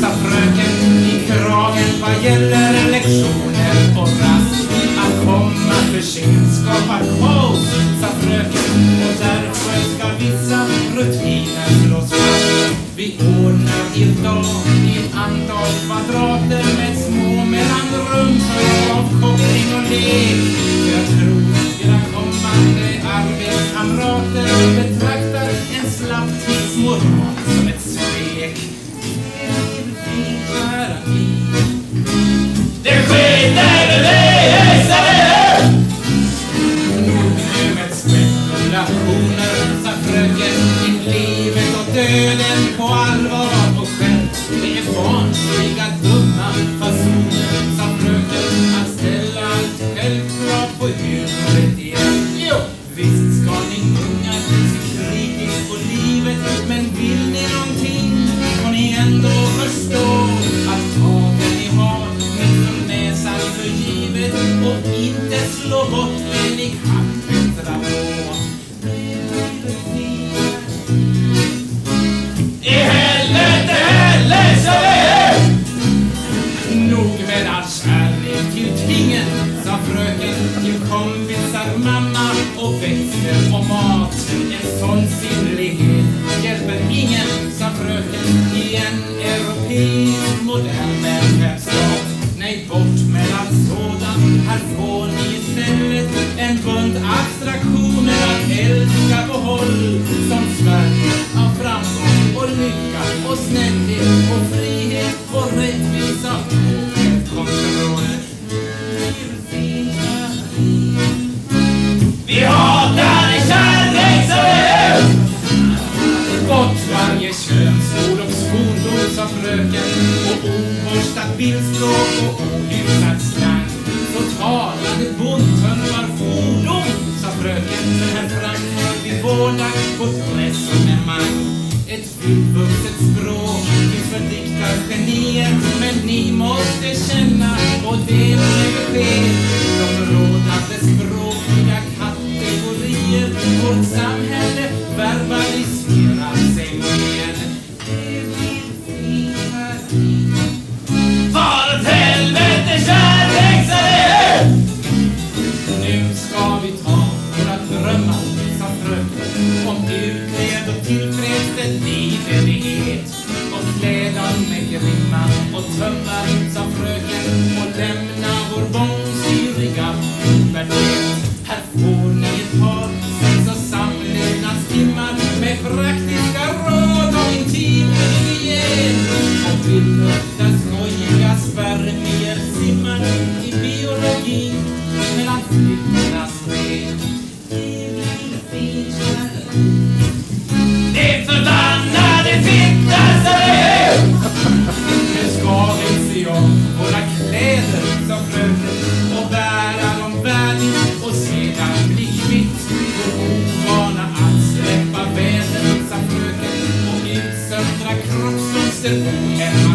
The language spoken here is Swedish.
Sa fröken i kragen vad gäller lektioner på rast Att komma för sent skapar kaos. Sa fröken och därför ska vissa rutiner slås fast. Vi ordnar idag i ett antal kvadrater med små mellanrum för avkoppling och lek. Jag tror era kommande arbetskamrater betraktar en slapp tidsmoral som ett svek. och inte slå bort det i kan. marken och oborstat bildspråk och ohyfsat slang. Så talade bondhön var fordom, sa fröken, men herr Frank hade vi båda fått resonemang. Ett vildvuxet språk, vi fördiktar genier, men ni måste känna och det Om duktighet och tillfredsställighet Om klädan med grimma och tömma som fröken. Och lämna vår bångstyriga pubertet Här får ni ett par sex och samlevnadstimmar med praktiskt listen. and